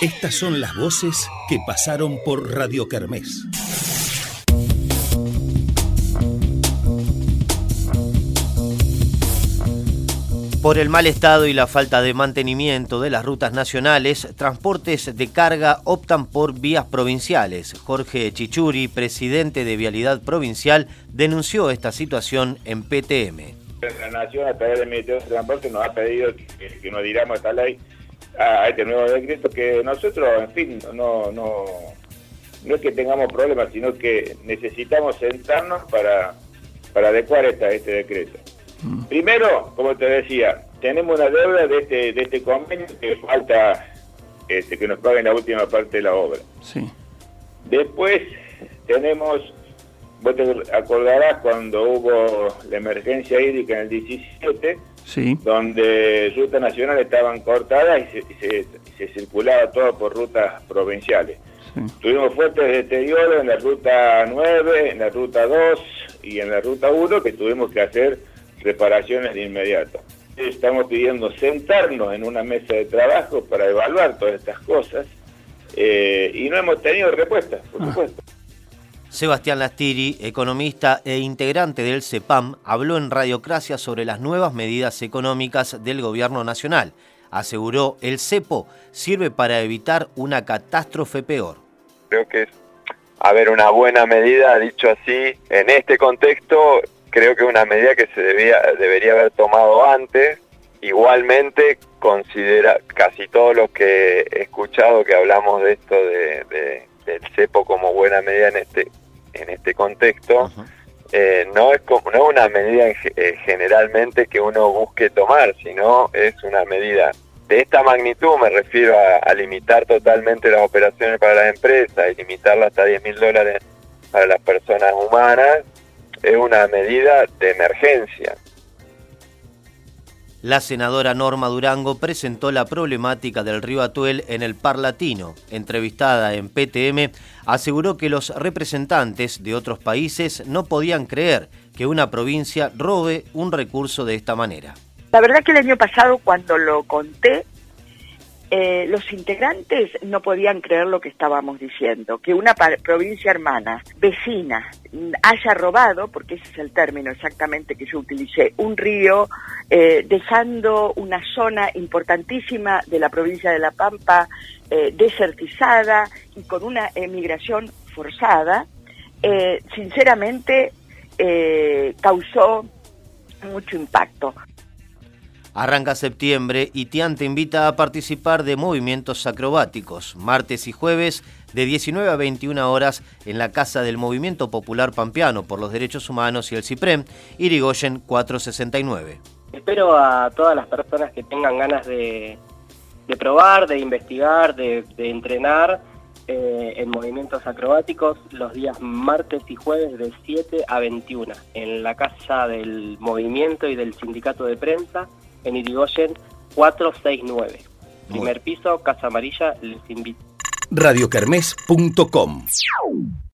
Estas son las voces que pasaron por Radio Kermés. Por el mal estado y la falta de mantenimiento de las rutas nacionales, transportes de carga optan por vías provinciales. Jorge Chichuri, presidente de Vialidad Provincial, denunció esta situación en PTM. La Nación, a través del Ministerio de Transporte, nos ha pedido que, nos diramos esta ley, a este nuevo decreto, que nosotros, en fin, no, no, no es que tengamos problemas, sino que necesitamos sentarnos para, para adecuar esta, este decreto. Primero, como te decía, tenemos una deuda de este, de este convenio que falta este, que nos paguen la última parte de la obra. Sí. Después tenemos, vos te acordarás cuando hubo la emergencia hídrica en el 17, sí. donde rutas nacionales estaban cortadas y se, se, circulaba todo por rutas provinciales. Tuvimos fuertes deterioros en la ruta 9, en la ruta 2 y en la ruta 1 que tuvimos que hacer reparaciones de inmediato. Estamos pidiendo sentarnos en una mesa de trabajo para evaluar todas estas cosas eh, y no hemos tenido respuesta, por ah. supuesto. Sebastián Lastiri, economista e integrante del CEPAM, habló en Radiocracia sobre las nuevas medidas económicas del gobierno nacional. Aseguró, el cepo sirve para evitar una catástrofe peor. Creo que es, una buena medida, dicho así, en este contexto creo que es una medida que se debería haber tomado antes. Igualmente, considera casi todo lo que he escuchado que hablamos de esto de, buena medida en este en este contexto, eh, no es como, no es una medida eh, generalmente que uno busque tomar, sino es una medida de esta magnitud, me refiero a, limitar totalmente las operaciones para las empresas y limitarla hasta 10 mil dólares para las personas humanas, es una medida de emergencia. La senadora Norma Durango presentó la problemática del río Atuel en el Parlatino. Entrevistada en PTM, aseguró que los representantes de otros países no podían creer que una provincia robe un recurso de esta manera. La verdad que el año pasado cuando lo conté eh, los integrantes no podían creer lo que estábamos diciendo, que una provincia hermana, vecina, haya robado, porque ese es el término exactamente que yo utilicé, un río, eh, dejando una zona importantísima de la provincia de La Pampa eh, desertizada y con una emigración forzada, sinceramente causó mucho impacto. Arranca septiembre y Tian te invita a participar de movimientos acrobáticos, martes y jueves de 19 a 21 horas en la Casa del Movimiento Popular Pampeano por los Derechos Humanos y el CIPREM, Irigoyen 469. Espero a todas las personas que tengan ganas de, probar, de investigar, de, entrenar eh, en movimientos acrobáticos los días martes y jueves de 7 a 21 en la Casa del Movimiento y del Sindicato de Prensa en Irigoyen 469. Primer piso, Casa Amarilla, les invito. radiocarmes.com